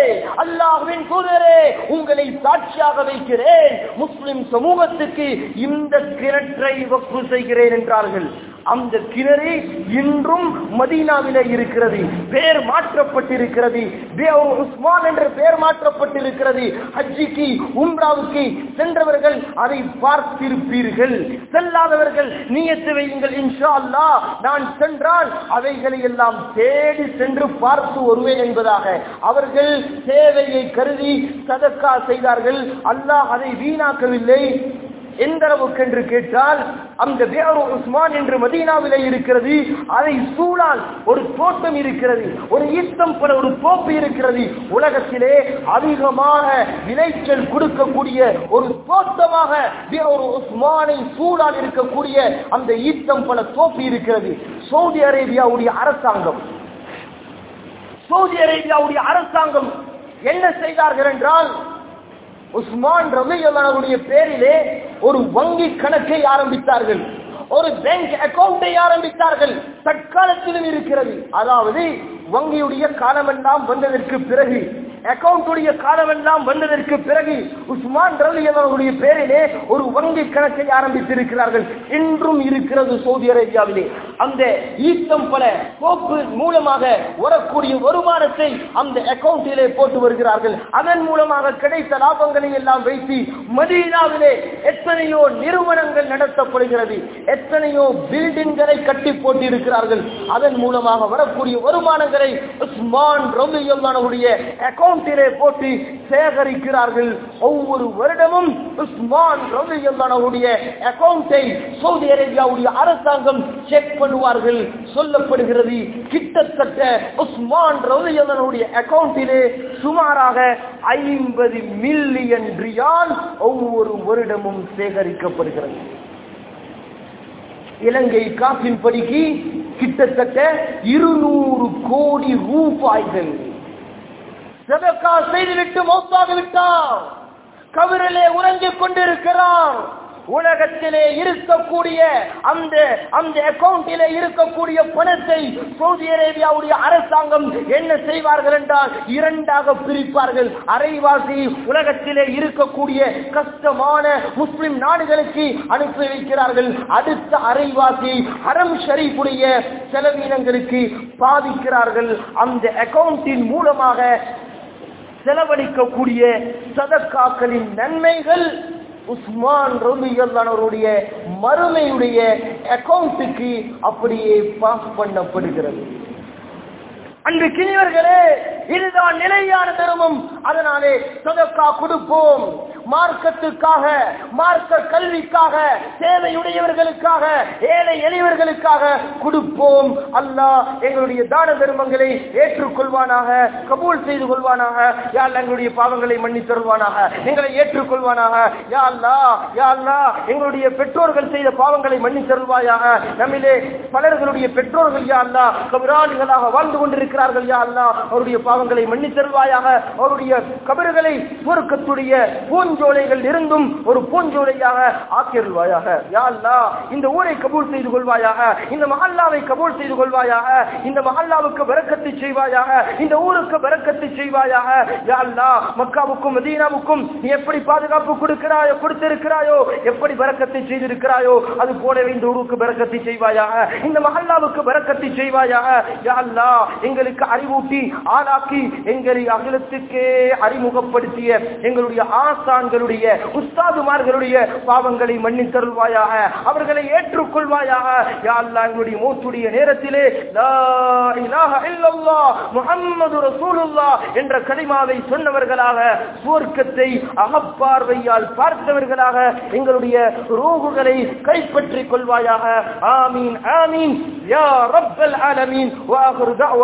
அல்லாஹின் தூதரே உங்களை சாட்சியாக வைக்கிறேன். முஸ்லிம் சமூகத்துக்கு இந்த கிணற்றை வக்கு செய்கிறேன் என்றார்கள். அந்த கிணறு இன்றும் மதீனாவில இருக்கிறது. பெயர் மாற்றப்பட்டிருக்கிறது. உஸ்மான் என்ற பெயர் மாற்றப்பட்டிருக்கிறது. ஹஜ்ஜிக்கு உம்ராவுக்கு சென்றவர்கள் அதை பார்த்திருப்பீர்கள். செல்லாதவர்கள் நீயத்து வையுங்கள் இன்ஷா அல்லாஹ். நான் சென்றால் அவைகளை எல்லாம் தேடி சென்று பார்த்து வருவேன் என்பதாக. அவர்கள் சேவையை கருதி சதக்கா செய்தார்கள். அல்லாஹ் அதை வீணாக்கவில்லை. எந்த அளவுக்கு என்று கேட்டால் அந்த பேரு உஸ்மான் என்று மதீனாவிலே இருக்கிறது. அதை சூழால் ஒரு தோட்டம் இருக்கிறது. ஒரு ஈத்தம் போல ஒரு தோப்பு இருக்கிறது. உலகத்திலே அதிகமாக விளைச்சல் கொடுக்கக்கூடிய ஒரு தோட்டமாக பேரு உஸ்மானை சூழால் இருக்கக்கூடிய அந்த ஈத்தம் போல தோப்பு இருக்கிறது. சவுதி அரேபியாவுடைய அரசாங்கம். சவுதி அரேபியாவுடைய அரசாங்கம் என்ன செய்தார்கள் என்றால் உஸ்மான் ரவியல்லாவுடைய பேரிலே ஒரு வங்கி கணக்கை ஆரம்பித்தார்கள். ஒரு பேங்க் அக்கவுண்டை ஆரம்பித்தார்கள். தற்காலத்திலும் இருக்கிறது. அதாவது வங்கியுடைய காலமெல்லாம் வந்ததற்கு பிறகு அக்கவுண்டுடைய காலமெல்லாம் வந்ததற்கு பிறகு உஸ்மான் ரலி அவர்களுடைய பேரிலே ஒரு வங்கி கணக்கை ஆரம்பித்திருக்கிறார்கள். இன்றும் இருக்கிறது சவுதி அரேபியாவிலே. அந்த ஈத்தம் பல கோப்பு மூலமாக வரக்கூடிய வருமானத்தை அந்த அக்கவுண்டிலே போட்டு வருகிறார்கள். அதன் மூலமாக கிடைத்த லாபங்களை எல்லாம் வைத்து மதீனாவிலே எத்தனையோ நிறுவனங்கள் நடத்தப்படுகிறது. எத்தனையோ பில்டிங்களை கட்டி போட்டு இருக்கிறார்கள் அதன் மூலமாக வரக்கூடிய வருமானங்களை உஸ்மான் ரலியல்லாஹுடைய அக்கவுண்டிலே போட்டு சேகரிக்கிறார்கள். ஒவ்வொரு வருடமும் உஸ்மான் ரலியல்லாஹுடைய சவுதி அரேபியாவுடைய அரசாங்கம் செக் பண்ணுவார்கள். சொல்லப்படுகிறது கிட்டத்தட்ட உஸ்மான் ரலியல்லாஹுடைய அக்கௌண்டிலே சுமாராக ஐம்பது மில்லியன் ரியால் ஒவ்வொரு வருடமும் சேகரிக்கப்படுகிறது. இலங்கை காப்பின் படிக்கு கிட்டத்தட்ட இருநூறு கோடி ரூபாய்கள். சதக்கா செய்துவிட்டு மௌத்தாக விட்டார் கவிரிலே உறங்கிக் கொண்டிருக்கிறார். உலகத்திலே இருக்கக்கூடிய அந்த அந்த அக்கவுண்டிலே இருக்கக்கூடிய பணத்தை சவுதி அரேபியாவுடைய அரசாங்கம் என்ன செய்வார்கள் என்றால் இரண்டாக பிரிப்பார்கள். அரைவாசி உலகத்திலே இருக்கக்கூடிய கஷ்டமான முஸ்லிம் நாடுகளுக்கு அனுப்பி வைக்கிறார்கள். அடுத்த அரைவாசி ஹரம் ஷரீஃபுடைய செலவினங்களுக்கு பாதிக்கிறார்கள். அந்த அக்கவுண்டின் மூலமாக செலவழிக்கக்கூடிய சதக்காக்களின் நன்மைகள் உஸ்மான் ரபியல்லானவருடைய மறுமையுடைய அக்கௌண்ட்டுக்கு அப்படியே பாஸ் பண்ணப்படுகிறது. அன்று கிணிவர்களே இதுதான் நிலையான தருமம் அதனாலே சதக்கா கொடுப்போம். மார்க்கத்துக்காக மார்க்க கல்விக்காக சேவையுடையவர்களுக்காக ஏழை எளியவர்களுக்காக கொடுப்போம். அல்லாஹ் எங்களுடைய தான தர்மங்களை ஏற்றுக்கொள்வானாக கபூல் செய்து கொள்வானாக. யார் எங்களுடைய பாவங்களை மன்னித் தருவானாக. எங்களை ஏற்றுக்கொள்வானாக. யா அல்லா யா அல்லா எங்களுடைய பெற்றோர்கள் செய்த பாவங்களை மன்னித் தருவாயாக. நம்மிலே பலர்களுடைய பெற்றோர்கள் யா அல்லா கபிராளிகளாக வாழ்ந்து கொண்டிருக்கிறார்கள் யா அல்லா அவருடைய பாவங்களை மன்னித் தருவாயாக. அவருடைய கபறுகளை பூன் பூஞ்சோலைகள் இருந்தும் ஒரு பூஞ்சோலையாக ஆக்கிருவாயாக யா அல்லாஹ் இந்த ஊரை கபூல் செய்து கொள்வாயாக இந்த மஹல்லாவை கபூல் செய்து கொள்வாயாக இந்த மஹல்லாவுக்கு வரக்கத்தை செய்வாயாக இந்த ஊருக்கு வரக்கத்தை செய்வாயாக. யா அல்லாஹ் மக்காவுக்கும் மதீனாவுக்கும் நீ எப்படி பாதுகாப்பு கொடுக்கிறாயோ கொடுத்திருக்கிறாயோ எப்படி வரக்கத்தை செய்திருக்கிறாயோ அது போலவே இந்த ஊருக்கு வரக்கத்தை செய்வாயாக. இந்த மஹல்லாவுக்கு வரக்கத்தை செய்வாயாக. யா அல்லாஹ் எங்களுக்கு அறிவூட்டி ஆளாக்கி எங்களை அகிலத்துக்கே அறிமுகப்படுத்திய எங்களுடைய ஆசான் ஆசான்களுடைய உஸ்தாதுமார்களுடைய பாவங்களை மன்னித்தருள்வாயாக அவர்களை ஏற்றுக்கொள்வாயாக. யாழ்லா எங்களுடைய மூத்துடைய நேரத்திலே முகம்மது ரசூலுல்லா என்ற கலிமாவை சொன்னவர்களாக சுவர்க்கத்தை அகப்பார்வையால் பார்த்தவர்களாக எங்களுடைய ரூகுகளை கைப்பற்றிக் கொள்வாயாக. ஆமீன் ஆமீன். யா ரப்பல் ஆலமீன். வாஹிரு தஅவா.